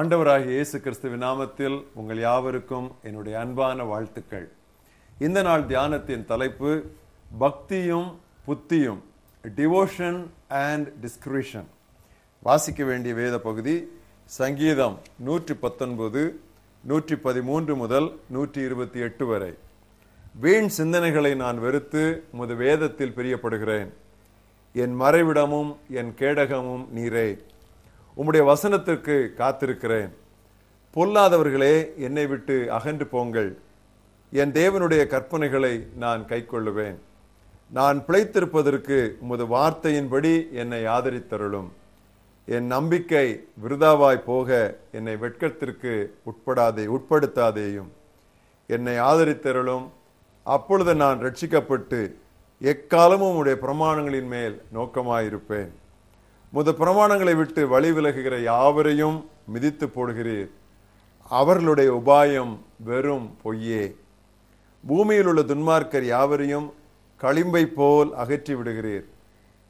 ஆண்டவராகிய இயேசு கிறிஸ்துவின் நாமத்தில் உங்கள் யாவருக்கும் என்னுடைய அன்பான வாழ்த்துக்கள். இந்த நாள் தியானத்தின் தலைப்பு பக்தியும் புத்தியும் டிவோஷன் அண்ட் டிஸ்கிரிஷன் வாசிக்க வேண்டிய வேத பகுதி சங்கீதம் நூற்றி பத்தொன்பது நூற்றி பதிமூன்று முதல் நூற்றி இருபத்தி எட்டு வரை. வீண் சிந்தனைகளை நான் வெறுத்து உமது வேதத்தில் பிரியப்படுகிறேன். என் மறைவிடமும் என் கேடகமும் நீரே. உம்முடைய வசனத்திற்கு காத்திருக்கிறேன். பொல்லாதவர்களே என்னை விட்டு அகன்று போங்கள். என் தேவனுடைய கற்பனைகளை நான் கைக்கொள்ளுவேன். நான் பிழைத்திருப்பதற்கு உமது வார்த்தையின்படி என்னை ஆதரித்தருளும். என் நம்பிக்கை விருதாவாய் போக என்னை வெட்கத்திற்கு உட்படாதே உட்படுத்தாதேயும். என்னை ஆதரித்தருளும். அப்பொழுது நான் ரட்சிக்கப்பட்டு எக்காலமும் உடைய பிரமாணங்களின் மேல் நோக்கமாயிருப்பேன். முத பிரமாணங்களை விட்டு வழி விலகுகிற யாவரையும் மிதித்து போடுகிறீர். அவர்களுடைய உபாயம் வெறும் பொய்யே. பூமியில் உள்ள துன்மார்க்கர் யாவரையும் களிம்பை போல் அகற்றி விடுகிறீர்.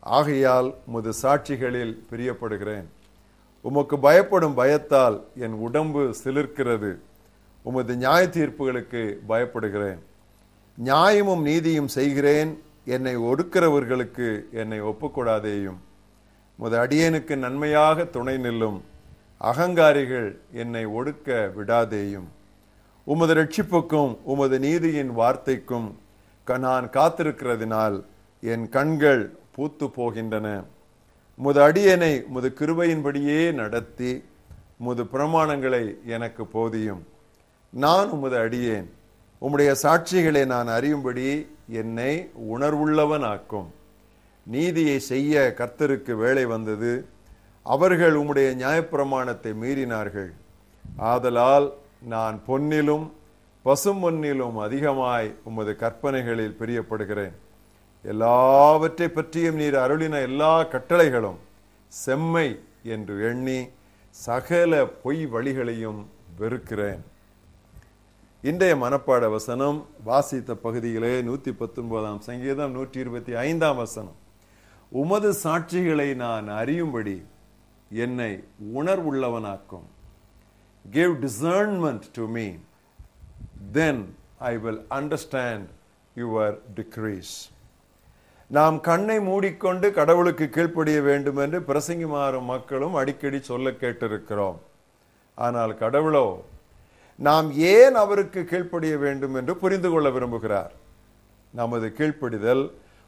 ஆகையால் முது சாட்சிகளில் பிரியப்படுகிறேன். உமக்கு பயப்படும் பயத்தால் என் உடம்பு சிலிர்க்கிறது. உமது நியாய தீர்ப்புகளுக்கு பயப்படுகிறேன். நியாயமும் நீதியும் செய்கிறேன். என்னை ஒடுக்கிறவர்களுக்கு என்னை ஒப்புக்கூடாதேயும். முத அடியனுக்கு நன்மையாக துணை நில்லும். அகங்காரிகள் என்னை ஒடுக்க விடாதேயும். உமது ரட்சிப்புக்கும் உமது நீதியின் வார்த்தைக்கும் க- நான் காத்திருக்கிறதினால் என் கண்கள் பூத்து போகின்றன. முது அடியனை முது கிருபையின்படியே நடத்தி முது பிரமாணங்களை எனக்கு போதியும். நான் உமது அடியேன். உம்முடைய சாட்சிகளை நான் அறியும்படி என்னை உணர்வுள்ளவனாக்கும். நீதியை செய்ய கர்த்தருக்கு வேலை வந்தது. அவர்கள் உம்முடைய நியாயப்பிரமாணத்தை மீறினார்கள். ஆதலால் நான் பொன்னிலும் பசும்பொன்னிலும் அதிகமாய் உமது கற்பனைகளில் பிரியப்படுகிறேன். எல்லாவற்றை பற்றியும் நீர் அருளின எல்லா கட்டளைகளும் செம்மை என்று எண்ணி சகல பொய் வழிகளையும் வெறுக்கிறேன். இன்றைய மனப்பாட வசனம் வாசித்த பகுதியிலே நூற்றி பத்தொன்பதாம் சங்கீதம் நூற்றி இருபத்தி ஐந்தாம் வசனம். உமது சாட்சிகளை நான் அறியும்படி என்னை உணர்வுள்ளவனாக்கும். Give discernment to me then I will understand your decrees நாம் கண்ணை மூடிக்கொண்டு கடவுளுக்கு கீழ்ப்படிய வேண்டும் என்று பிரசங்கிமாறும் மக்களும் அடிக்கடி சொல்ல கேட்டிருக்கிறோம். ஆனால் கடவுளோ நாம் ஏன் அவருக்கு கீழ்ப்படிய வேண்டும் என்று புரிந்து கொள்ள விரும்புகிறார்? நமது கீழ்ப்படிதல்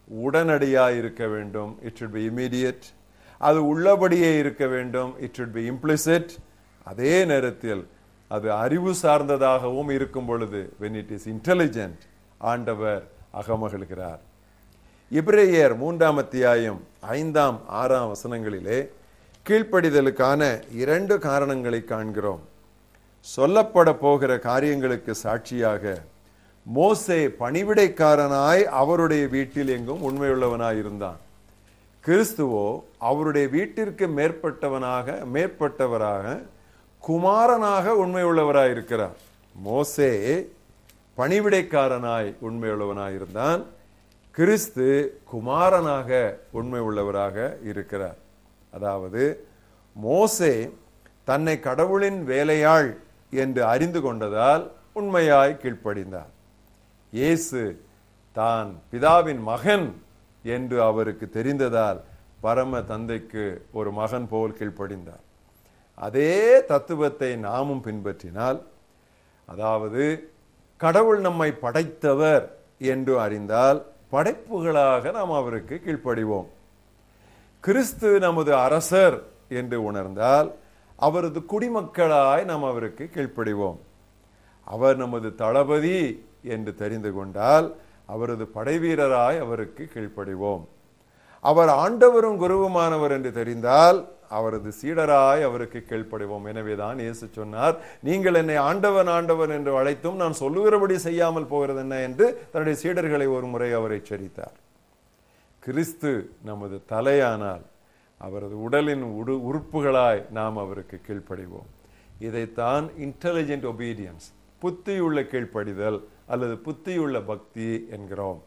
உடனடியாக இருக்க வேண்டும். இட் should பி இமீடியட் அது உள்ளபடியே இருக்க வேண்டும். இட் should பி இம்ப்ளிசிட் அதே நேரத்தில் அது அறிவு சார்ந்ததாகவும் இருக்கும் பொழுது வென் இட் இஸ் இன்டெலிஜென்ட் ஆண்டவர் அகமகிழ்கிறார். இப்ரேயர் மூன்றாம் அத்தியாயம் ஐந்தாம் ஆறாம் வசனங்களிலே கீழ்ப்படிதலுக்கான இரண்டு காரணங்களை காண்கிறோம். சொல்லப்பட போகிற காரியங்களுக்கு சாட்சியாக மோசே பணிவிடைக்காரனாய் அவருடைய வீட்டில் எங்கும் உண்மையுள்ளவனாய் இருந்தான். கிறிஸ்துவோ அவருடைய வீட்டிற்கு மேற்பட்டவனாக மேற்பட்டவராக குமாரனாக உண்மையுள்ளவராய் இருக்கிறார். மோசே பணிவிடைக்காரனாய் உண்மையுள்ளவனாய் இருந்தான். கிறிஸ்து குமாரனாக உண்மை உள்ளவராக இருக்கிறார். அதாவது மோசே தன்னை கடவுளின் வேலையாள் என்று அறிந்து கொண்டதால் உண்மையாய் கீழ்ப்படிந்தார். இயேசு தான் பிதாவின் மகன் என்று அவருக்கு தெரிந்ததால் பரம தந்தைக்கு ஒரு மகன் போல் கீழ்ப்படிந்தார். அதே தத்துவத்தை நாமும் பின்பற்றினால் அதாவது கடவுள் நம்மை படைத்தவர் என்று அறிந்தால் படைப்புகளாக நாம் அவருக்கு கீழ்ப்படிவோம். கிறிஸ்து நமது அரசர் என்று உணர்ந்தால் அவரது குடிமக்களாய் நாம் அவருக்கு கீழ்ப்படிவோம். அவர் நமது தளபதி என்று தெரிந்து கொண்டால் அவரது படைவீரராய் அவருக்கு கீழ்ப்படிவோம். அவர் ஆண்டவரும் குருவுமானவர் என்று தெரிந்தால் அவரது சீடராய் அவருக்கு கீழ்ப்படிவோம். எனவேதான் இயேசு சொன்னார் நீங்கள் என்னை ஆண்டவன் ஆண்டவன் என்று அழைத்தும் நான் சொல்லுகிறபடி செய்யாமல் போகிறது என்ன? என்று தன்னுடைய சீடர்களை ஒரு முறை அவர் எச்சரித்தார். கிறிஸ்து நமது தலையானால் அவரது உடலின் உடு உறுப்புகளாய் நாம் அவருக்கு கீழ்ப்படிவோம். இதைத்தான் இன்டெலிஜென்ட் ஒபீடியன்ஸ் புத்தியுள்ள கீழ்ப்படிதல் அல்லது புத்தியுள்ள பக்தி என்கிறோம்.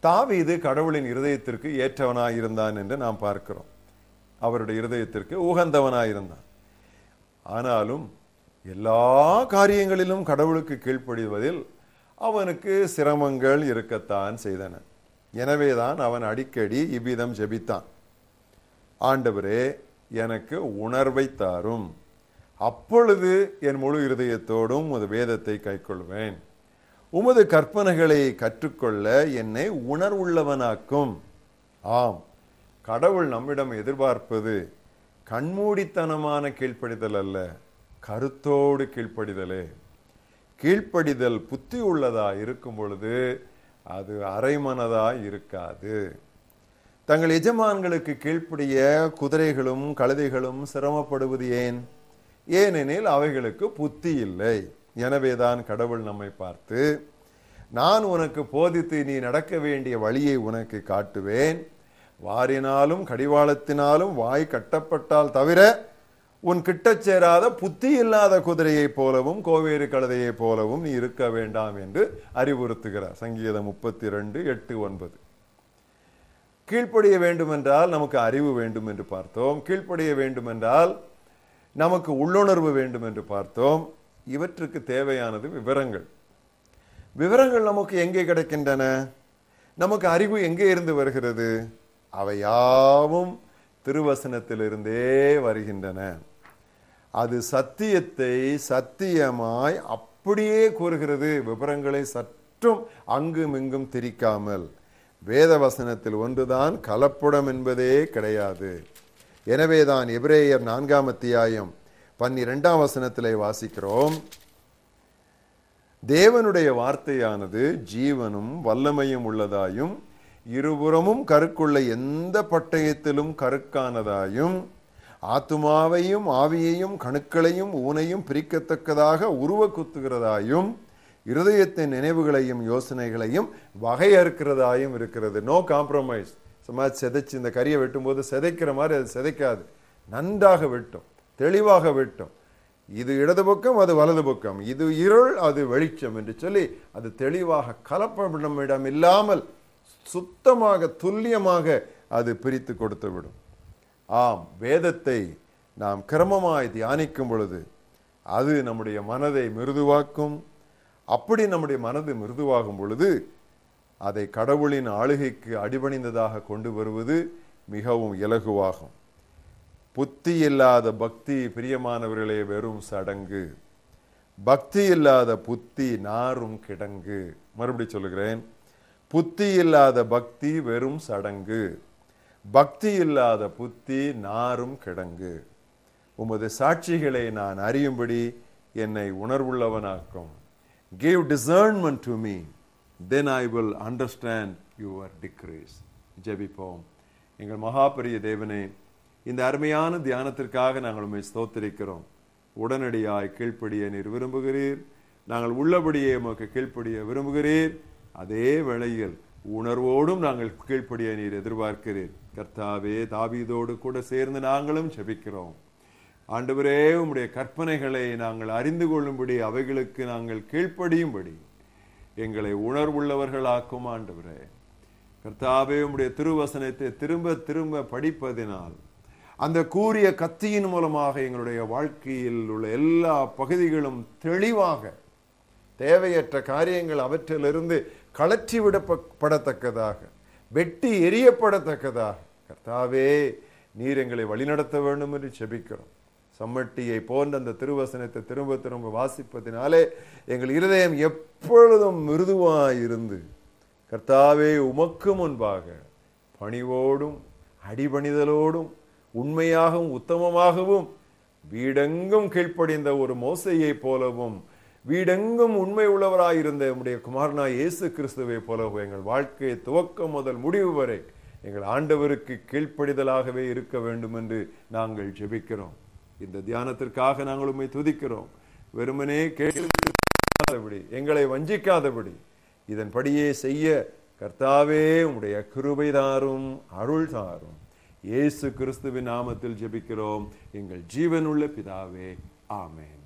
தாவீது கடவுளின் இருதயத்திற்கு ஏற்றவனாயிருந்தான் என்று நாம் பார்க்கிறோம். அவருடைய இருதயத்திற்கு உகந்தவனாய் இருந்தான் ஆனாலும் எல்லா காரியங்களிலும் கடவுளுக்கு கீழ்ப்படிவதில் அவனுக்கு சிரமங்கள் இருக்கத்தான் செய்தன. எனவேதான் அவன் அடிக்கடி இவ்விதம் ஜெபித்தான். ஆண்டவரே எனக்கு உணர்வை தாரும். அப்பொழுது என் முழு இருதயத்தோடும் உமது வேதத்தை கைக்கொள்வேன். உமது கற்பனைகளை கற்றுக்கொள்ள என்னை உணர்வுள்ளவனாக்கும். ஆம் கடவுள் நம்மிடம் எதிர்பார்ப்பது கண்மூடித்தனமான கீழ்ப்படிதல் அல்ல கருத்தோடு கீழ்ப்படிதலே. கீழ்ப்படிதல் புத்தி உள்ளதா இருக்கும் பொழுது அது அரைமனதா இருக்காது. தங்கள் எஜமான்களுக்கு கீழ்ப்படிய குதிரைகளும் கழுதைகளும் சிரமப்படுவது ஏன்? ஏனெனில் அவைகளுக்கு புத்தி இல்லை. எனவேதான் கடவுள் நம்மை பார்த்து நான் உனக்கு போதித்து நீ நடக்க வேண்டிய வழியை உனக்கு காட்டுவேன். வாரினாலும் கடிவாளத்தினாலும் வாய் கட்டப்பட்டால் தவிர உன் கிட்டச் சேராத புத்தி இல்லாத குதிரையைப் போலவும் கோவேறு கழுதையைப் போலவும் நீ இருக்க வேண்டாம் என்று அறிவுறுத்துகிறார் சங்கீதம் முப்பத்தி ரெண்டு எட்டு ஒன்பது. கீழ்ப்படிய வேண்டுமென்றால் நமக்கு அறிவு வேண்டும் என்று பார்த்தோம். கீழ்ப்படிய வேண்டுமென்றால் நமக்கு உள்ளுணர்வு வேண்டும் என்று பார்த்தோம். இவற்றுக்கு தேவையானது விவரங்கள். விவரங்கள் நமக்கு எங்கே கிடைக்கின்றன? நமக்கு அறிவு எங்கே இருந்து வருகிறது? அவை யாவும் திருவசனத்திலிருந்தே வருகின்றன. அது சத்தியத்தை சத்தியமாய் அப்படியே கூறுகிறது. விவரங்களை சற்றும் அங்கும் இங்கும் திரிக்காமல். வேத வசனத்தில் ஒன்றுதான் கலப்புடம் என்பதே கிடையாது. எனவேதான் எபிரேயர் நான்காம் அத்தியாயம் பன்னிரெண்டாம் வசனத்திலே வாசிக்கிறோம். தேவனுடைய வார்த்தையானது ஜீவனும் வல்லமையும் உள்ளதாயும் இருபுறமும் கருக்குள்ள எந்த பட்டயத்திலும் கருக்கானதாயும் ஆத்துமாவையும் ஆவியையும் கணுக்களையும் ஊனையும் பிரிக்கத்தக்கதாக உருவ குத்துகிறதாயும் இருதயத்தின் நினைவுகளையும் யோசனைகளையும் வகையறுக்கிறதாயும் இருக்கிறது. நோ காம்ப்ரமைஸ் சும்மா செதைச்சு இந்த கரியை வெட்டும்போது சிதைக்கிற மாதிரி அது சிதைக்காது. நன்றாக வெட்டும் தெளிவாக வெட்டும். இது இடது பக்கம் அது வலது பக்கம். இது இருள் அது வெளிச்சம் என்று சொல்லி அது தெளிவாக கலப்படம் இல்லாமல் சுத்தமாக துல்லியமாக அது பிரித்து கொடுத்து விடும். ஆம் வேதத்தை நாம் கிரமமாய் தியானிக்கும் பொழுது அது நம்முடைய மனதை மிருதுவாக்கும். அப்படி நம்முடைய மனது மிருதுவாகும் பொழுது அதை கடவுளின் ஆளுகைக்கு அடிபணிந்ததாக கொண்டு வருவது மிகவும் இலகுவாகும். புத்தி இல்லாத பக்தி பிரியமானவர்களே வெறும் சடங்கு. பக்தி இல்லாத புத்தி நாரும் கிடங்கு. மறுபடி சொல்லுகிறேன். புத்தி இல்லாத பக்தி வெறும் சடங்கு. பக்தி இல்லாத புத்தி நாரும் கிடங்கு. உமது சாட்சிகளை நான் அறியும்படி என்னை உணர்வுள்ளவனாக்கும். Give discernment to me then I will understand your decrees ஜெபிப்போம். எங்கள் மகாபரிய தேவனே இந்த அருமையான தியானத்திற்காக நாங்கள் உண்மை ஸ்தோத்திரிக்கிறோம். உடனடியாய் கீழ்ப்படிய நீர் விரும்புகிறீர். நாங்கள் உள்ளபடியே உமக்கு கீழ்ப்படிய விரும்புகிறீர். அதே வேளையில் உணர்வோடும் நாங்கள் கீழ்ப்படிய நீர் எதிர்பார்க்கிறீர். கர்த்தாவே தாவீதோடு கூட சேர்ந்து நாங்களும் ஜெபிக்கிறோம். ஆண்டவரே உம்முடைய கற்பனைகளை நாங்கள் அறிந்து கொள்ளும்படி அவைகளுக்கு நாங்கள் கீழ்ப்படியும்படி. எங்களை உணர்வுள்ளவர்களாக்கும் ஆண்டவரே. கர்த்தாவே உம்முடைய திருவசனத்தை திரும்ப திரும்ப படிப்பதினால் அந்த கூறிய கத்தியின் மூலமாக எங்களுடைய வாழ்க்கையில் உள்ள எல்லா பகுதிகளும் தெளிவாக தேவையற்ற காரியங்கள் அவற்றிலிருந்து கலற்றி விடப்படத்தக்கதாக வெட்டி எரியப்படத்தக்கதாக கர்த்தாவே நீர் எங்களை வழிநடத்த வேண்டும் என்று செபிக்கிறோம். சம்மட்டியை போன்ற அந்த திருவசனத்தை திரும்ப திரும்ப வாசிப்பதினாலே எங்கள் இருதயம் எப்பொழுதும் மிருதுவாய் இருந்து கர்த்தாவே உமக்கு முன்பாக பணிவோடும் அடிபணிதலோடும் உண்மையாகவும் உத்தமமாகவும் வீடெங்கும் கீழ்ப்படிந்த ஒரு மோசையை போலவும் வீடெங்கும் உண்மை உள்ளவராயிருந்த நம்முடைய குமாரனா இயேசு கிறிஸ்துவை போலவும் எங்கள் வாழ்க்கையை துவக்கம் முதல் முடிவு வரை எங்கள் ஆண்டவருக்கு கீழ்ப்படிதலாகவே இருக்க வேண்டும் என்று நாங்கள் ஜெபிக்கிறோம். இந்த தியானத்திற்காக நாங்கள் உண்மை துதிக்கிறோம். வெறுமனே கேட்காதபடி எங்களை வஞ்சிக்காதபடி இதன்படியே செய்ய கர்த்தாவே உடைய கிருபை தாரும் அருள் தாரும். இயேசு கிறிஸ்துவின் நாமத்தில் ஜெபிக்கிறோம். எங்கள் ஜீவனுள்ள பிதாவே ஆமேன்.